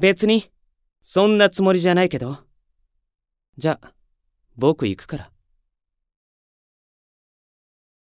別に、そんなつもりじゃないけど。じゃ、僕行くから。